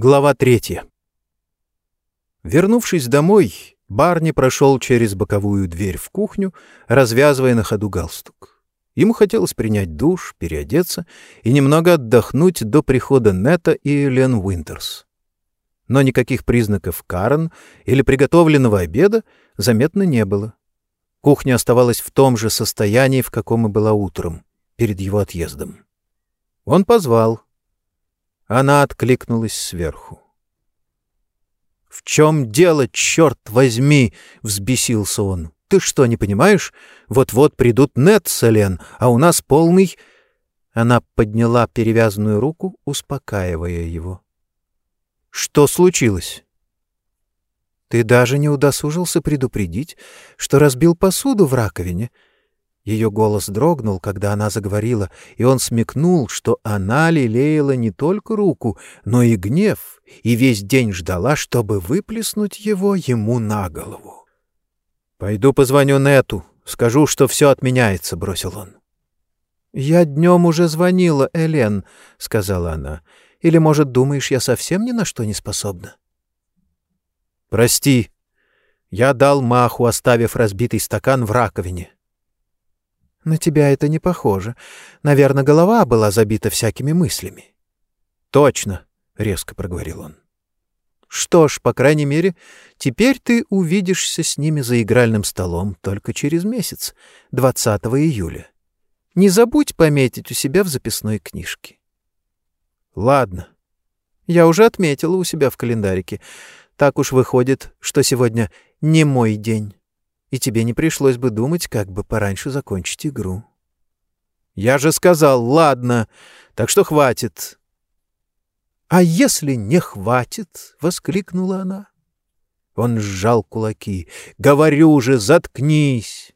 Глава третья. Вернувшись домой, Барни прошел через боковую дверь в кухню, развязывая на ходу галстук. Ему хотелось принять душ, переодеться и немного отдохнуть до прихода Нета и Лен Уинтерс. Но никаких признаков Карен или приготовленного обеда заметно не было. Кухня оставалась в том же состоянии, в каком и была утром, перед его отъездом. Он позвал — она откликнулась сверху. «В чем дело, черт возьми?» — взбесился он. «Ты что, не понимаешь? Вот-вот придут Нет с а у нас полный...» Она подняла перевязанную руку, успокаивая его. «Что случилось?» «Ты даже не удосужился предупредить, что разбил посуду в раковине», ее голос дрогнул, когда она заговорила, и он смекнул, что она лелеяла не только руку, но и гнев, и весь день ждала, чтобы выплеснуть его ему на голову. «Пойду позвоню Нету, скажу, что все отменяется», — бросил он. «Я днем уже звонила, Элен», — сказала она. «Или, может, думаешь, я совсем ни на что не способна?» «Прости. Я дал маху, оставив разбитый стакан в раковине». «На тебя это не похоже. Наверное, голова была забита всякими мыслями». «Точно», — резко проговорил он. «Что ж, по крайней мере, теперь ты увидишься с ними за игральным столом только через месяц, 20 июля. Не забудь пометить у себя в записной книжке». «Ладно. Я уже отметила у себя в календарике. Так уж выходит, что сегодня не мой день» и тебе не пришлось бы думать, как бы пораньше закончить игру. Я же сказал, ладно, так что хватит. А если не хватит, воскликнула она. Он сжал кулаки. Говорю же, заткнись.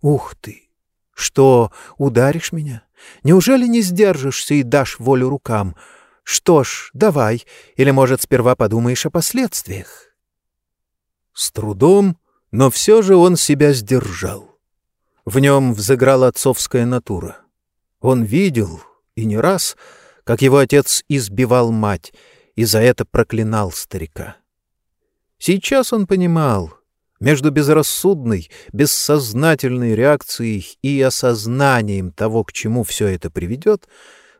Ух ты! Что, ударишь меня? Неужели не сдержишься и дашь волю рукам? Что ж, давай, или, может, сперва подумаешь о последствиях? С трудом но все же он себя сдержал. В нем взыграла отцовская натура. Он видел, и не раз, как его отец избивал мать, и за это проклинал старика. Сейчас он понимал, между безрассудной, бессознательной реакцией и осознанием того, к чему все это приведет,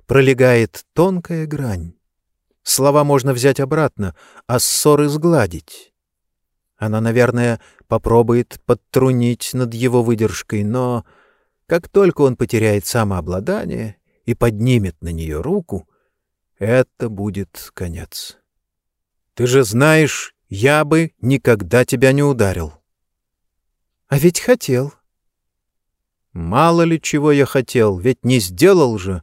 пролегает тонкая грань. Слова можно взять обратно, а ссоры сгладить. Она, наверное, попробует подтрунить над его выдержкой, но как только он потеряет самообладание и поднимет на нее руку, это будет конец. Ты же знаешь, я бы никогда тебя не ударил. А ведь хотел. Мало ли чего я хотел, ведь не сделал же.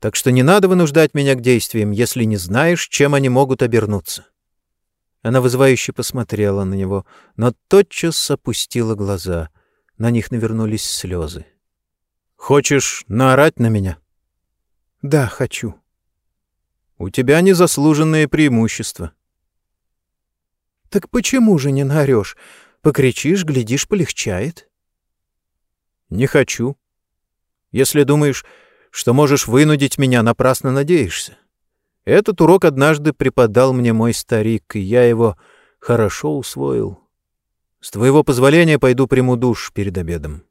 Так что не надо вынуждать меня к действиям, если не знаешь, чем они могут обернуться. Она вызывающе посмотрела на него, но тотчас опустила глаза. На них навернулись слезы. «Хочешь наорать на меня?» «Да, хочу». «У тебя незаслуженное преимущество». «Так почему же не наорешь? Покричишь, глядишь, полегчает». «Не хочу. Если думаешь, что можешь вынудить меня, напрасно надеешься. Этот урок однажды преподал мне мой старик, и я его хорошо усвоил. С твоего позволения пойду приму душ перед обедом.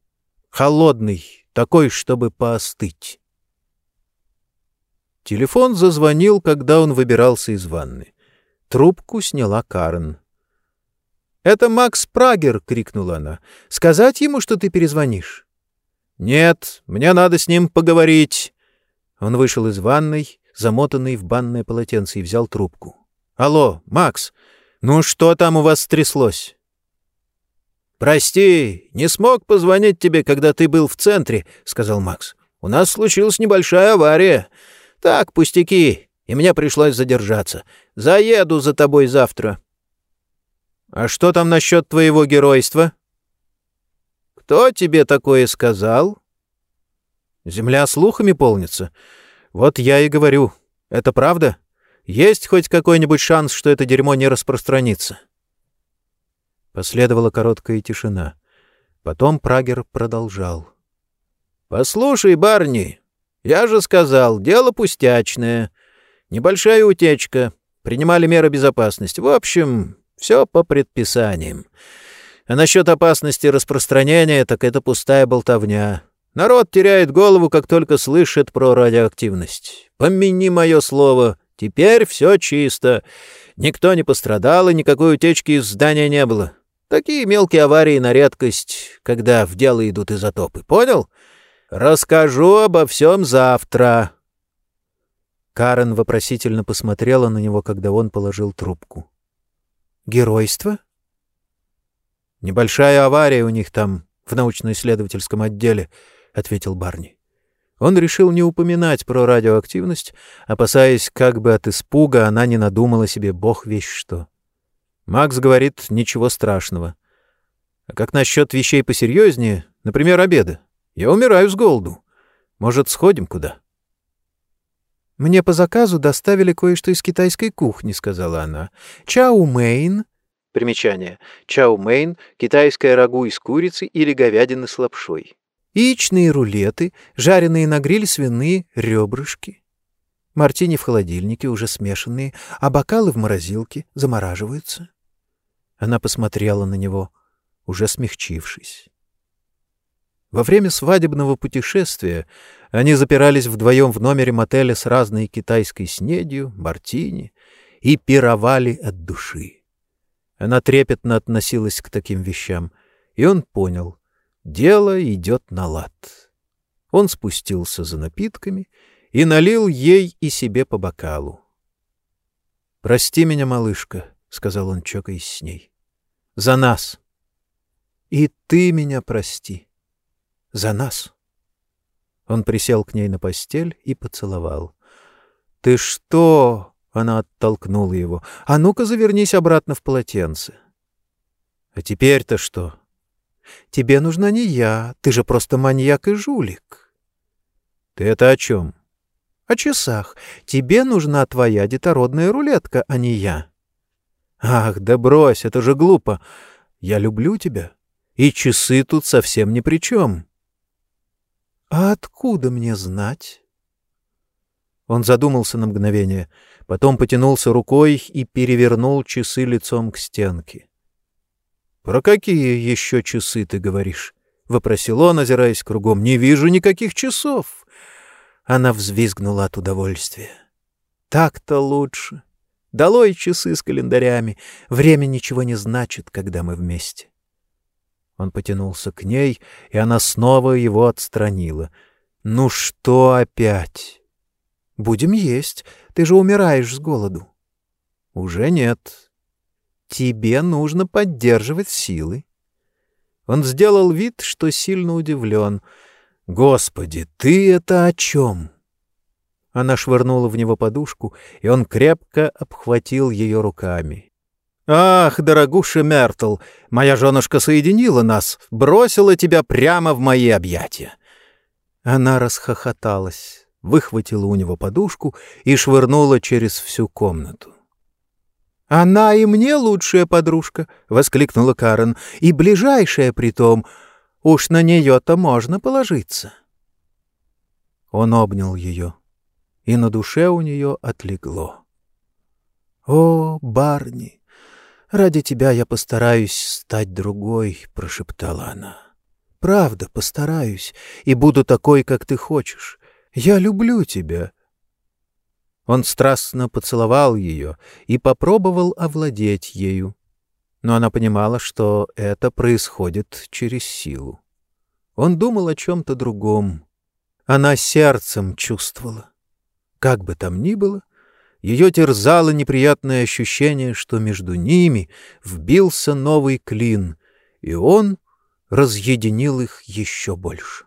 Холодный, такой, чтобы поостыть. Телефон зазвонил, когда он выбирался из ванны. Трубку сняла Карен. «Это Макс Прагер!» — крикнула она. «Сказать ему, что ты перезвонишь?» «Нет, мне надо с ним поговорить». Он вышел из ванной, замотанный в банное полотенце, и взял трубку. «Алло, Макс, ну что там у вас стряслось?» «Прости, не смог позвонить тебе, когда ты был в центре», — сказал Макс. «У нас случилась небольшая авария. Так, пустяки, и мне пришлось задержаться. Заеду за тобой завтра». «А что там насчет твоего геройства?» «Кто тебе такое сказал?» «Земля слухами полнится. Вот я и говорю. Это правда? Есть хоть какой-нибудь шанс, что это дерьмо не распространится?» Последовала короткая тишина. Потом Прагер продолжал. «Послушай, барни, я же сказал, дело пустячное. Небольшая утечка. принимали меры безопасности. В общем, все по предписаниям. А насчет опасности распространения, так это пустая болтовня. Народ теряет голову, как только слышит про радиоактивность. Помяни мое слово, теперь все чисто. Никто не пострадал, и никакой утечки из здания не было. Такие мелкие аварии на редкость, когда в дело идут изотопы. Понял? Расскажу обо всем завтра. Карен вопросительно посмотрела на него, когда он положил трубку. «Геройство?» «Небольшая авария у них там, в научно-исследовательском отделе», — ответил Барни. Он решил не упоминать про радиоактивность, опасаясь, как бы от испуга она не надумала себе бог вещь что. Макс говорит, ничего страшного. А как насчет вещей посерьезнее, например, обеда? Я умираю с голоду. Может, сходим куда? «Мне по заказу доставили кое-что из китайской кухни», — сказала она. «Чау мейн». Примечание. Чау мейн — китайское рагу из курицы или говядины с лапшой. Яичные рулеты, жареные на гриль свиные ребрышки. Мартини в холодильнике, уже смешанные, а бокалы в морозилке замораживаются. Она посмотрела на него, уже смягчившись. Во время свадебного путешествия они запирались вдвоем в номере мотеля с разной китайской снедью, мартини и пировали от души. Она трепетно относилась к таким вещам, и он понял — дело идет на лад. Он спустился за напитками и налил ей и себе по бокалу. «Прости меня, малышка», — сказал он, чокаясь с ней. «За нас!» «И ты меня прости. За нас!» Он присел к ней на постель и поцеловал. «Ты что?» — она оттолкнула его. «А ну-ка завернись обратно в полотенце». «А теперь-то что?» «Тебе нужна не я, ты же просто маньяк и жулик». «Ты это о чем?» «О часах. Тебе нужна твоя детородная рулетка, а не я». «Ах, да брось, это же глупо. Я люблю тебя, и часы тут совсем ни при чем». «А откуда мне знать?» Он задумался на мгновение, потом потянулся рукой и перевернул часы лицом к стенке. «Про какие еще часы ты говоришь?» — вопросил он, озираясь кругом. «Не вижу никаких часов!» Она взвизгнула от удовольствия. «Так-то лучше. Долой часы с календарями. Время ничего не значит, когда мы вместе. Он потянулся к ней, и она снова его отстранила. «Ну что опять?» «Будем есть. Ты же умираешь с голоду». «Уже нет. Тебе нужно поддерживать силы». Он сделал вид, что сильно удивлен. «Господи, ты это о чем?» Она швырнула в него подушку, и он крепко обхватил ее руками. «Ах, дорогуша Мертл, моя женушка соединила нас, бросила тебя прямо в мои объятия!» Она расхохоталась, выхватила у него подушку и швырнула через всю комнату. «Она и мне лучшая подружка!» — воскликнула Карен. «И ближайшая при том. Уж на нее-то можно положиться!» Он обнял ее и на душе у нее отлегло. «О, Барни, ради тебя я постараюсь стать другой», — прошептала она. «Правда, постараюсь, и буду такой, как ты хочешь. Я люблю тебя». Он страстно поцеловал ее и попробовал овладеть ею. Но она понимала, что это происходит через силу. Он думал о чем-то другом. Она сердцем чувствовала. Как бы там ни было, ее терзало неприятное ощущение, что между ними вбился новый клин, и он разъединил их еще больше.